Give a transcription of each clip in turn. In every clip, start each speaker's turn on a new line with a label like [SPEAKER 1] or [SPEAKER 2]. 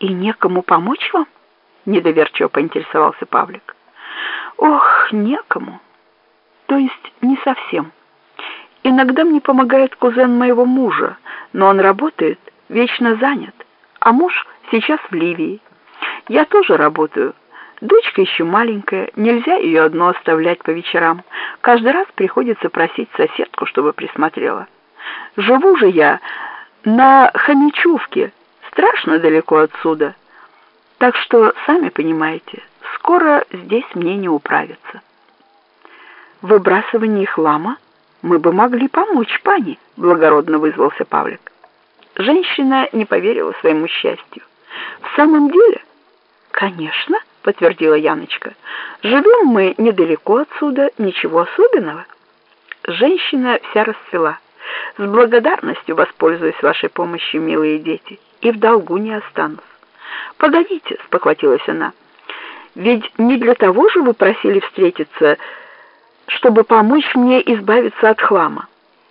[SPEAKER 1] И некому помочь вам? Недоверчиво поинтересовался Павлик. Ох, некому. То есть не совсем. Иногда мне помогает кузен моего мужа, но он работает, вечно занят, а муж сейчас в Ливии. Я тоже работаю. Дочка еще маленькая, нельзя ее одну оставлять по вечерам. Каждый раз приходится просить соседку, чтобы присмотрела. Живу же я на Хомячевке, страшно далеко отсюда. Так что, сами понимаете, скоро здесь мне не управиться. В выбрасывании хлама мы бы могли помочь пани, благородно вызвался Павлик. Женщина не поверила своему счастью. В самом деле, конечно, подтвердила Яночка. Живем мы недалеко отсюда, ничего особенного. Женщина вся расцвела. С благодарностью воспользуюсь вашей помощью, милые дети, и в долгу не останусь. Погодите, спохватилась она. Ведь не для того же вы просили встретиться, чтобы помочь мне избавиться от хлама.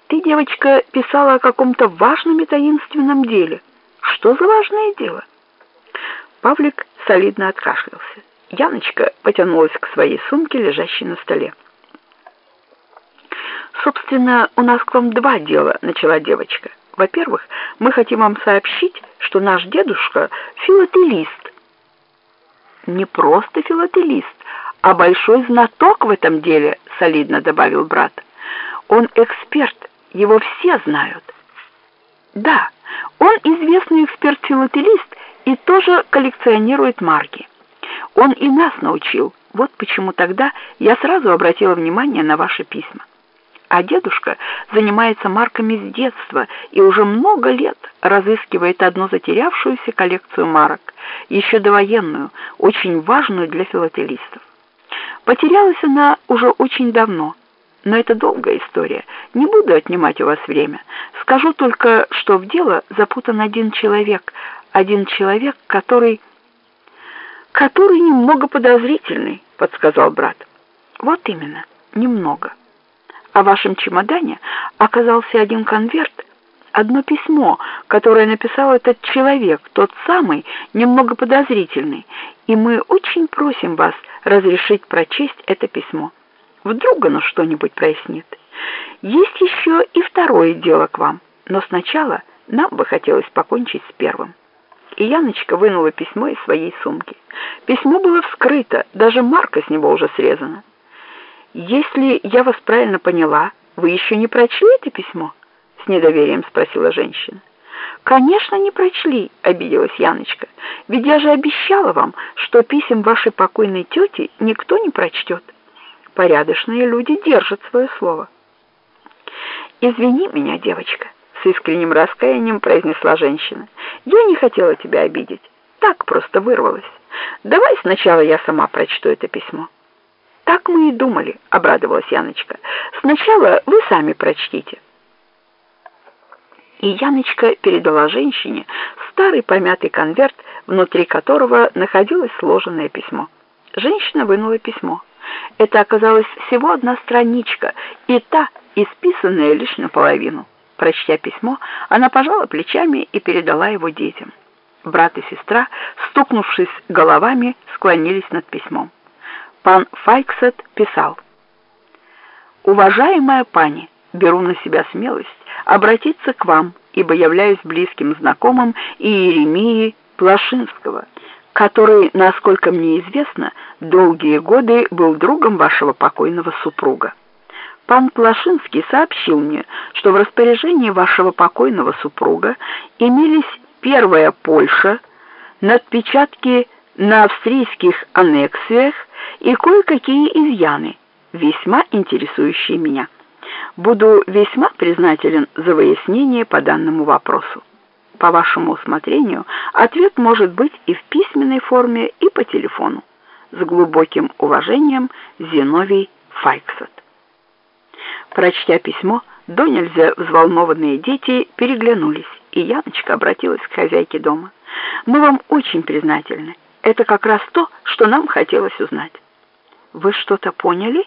[SPEAKER 1] Ты, девочка, писала о каком-то важном и таинственном деле. Что за важное дело? Павлик солидно откашлялся. Яночка потянулась к своей сумке, лежащей на столе. «Собственно, у нас к вам два дела», — начала девочка. «Во-первых, мы хотим вам сообщить, что наш дедушка — филателист». «Не просто филателист, а большой знаток в этом деле», — солидно добавил брат. «Он эксперт, его все знают». «Да, он известный эксперт-филателист и тоже коллекционирует марки. Он и нас научил. Вот почему тогда я сразу обратила внимание на ваши письма. А дедушка занимается марками с детства и уже много лет разыскивает одну затерявшуюся коллекцию марок, еще довоенную, очень важную для филателистов. Потерялась она уже очень давно, но это долгая история. Не буду отнимать у вас время. Скажу только, что в дело запутан один человек, один человек, который который немного подозрительный, подсказал брат. Вот именно, немного. В вашем чемодане оказался один конверт, одно письмо, которое написал этот человек, тот самый, немного подозрительный, и мы очень просим вас разрешить прочесть это письмо. Вдруг оно что-нибудь прояснит. Есть еще и второе дело к вам, но сначала нам бы хотелось покончить с первым и Яночка вынула письмо из своей сумки. Письмо было вскрыто, даже марка с него уже срезана. «Если я вас правильно поняла, вы еще не прочли это письмо?» — с недоверием спросила женщина. «Конечно, не прочли», — обиделась Яночка. «Ведь я же обещала вам, что писем вашей покойной тети никто не прочтет. Порядочные люди держат свое слово». «Извини меня, девочка», — с искренним раскаянием произнесла женщина. Я не хотела тебя обидеть. Так просто вырвалась. Давай сначала я сама прочту это письмо. Так мы и думали, обрадовалась Яночка. Сначала вы сами прочтите. И Яночка передала женщине старый помятый конверт, внутри которого находилось сложенное письмо. Женщина вынула письмо. Это оказалась всего одна страничка, и та исписанная лишь наполовину. Прочтя письмо, она пожала плечами и передала его детям. Брат и сестра, стукнувшись головами, склонились над письмом. Пан Файксет писал. «Уважаемая пани, беру на себя смелость обратиться к вам, ибо являюсь близким знакомым Иеремии Плашинского, который, насколько мне известно, долгие годы был другом вашего покойного супруга. Пан Плашинский сообщил мне, что в распоряжении вашего покойного супруга имелись первая Польша, надпечатки на австрийских аннексиях и кое-какие изъяны, весьма интересующие меня. Буду весьма признателен за выяснение по данному вопросу. По вашему усмотрению, ответ может быть и в письменной форме, и по телефону. С глубоким уважением, Зиновий Файксет. Прочтя письмо, до нельзя взволнованные дети переглянулись, и Яночка обратилась к хозяйке дома. «Мы вам очень признательны. Это как раз то, что нам хотелось узнать». «Вы что-то поняли?»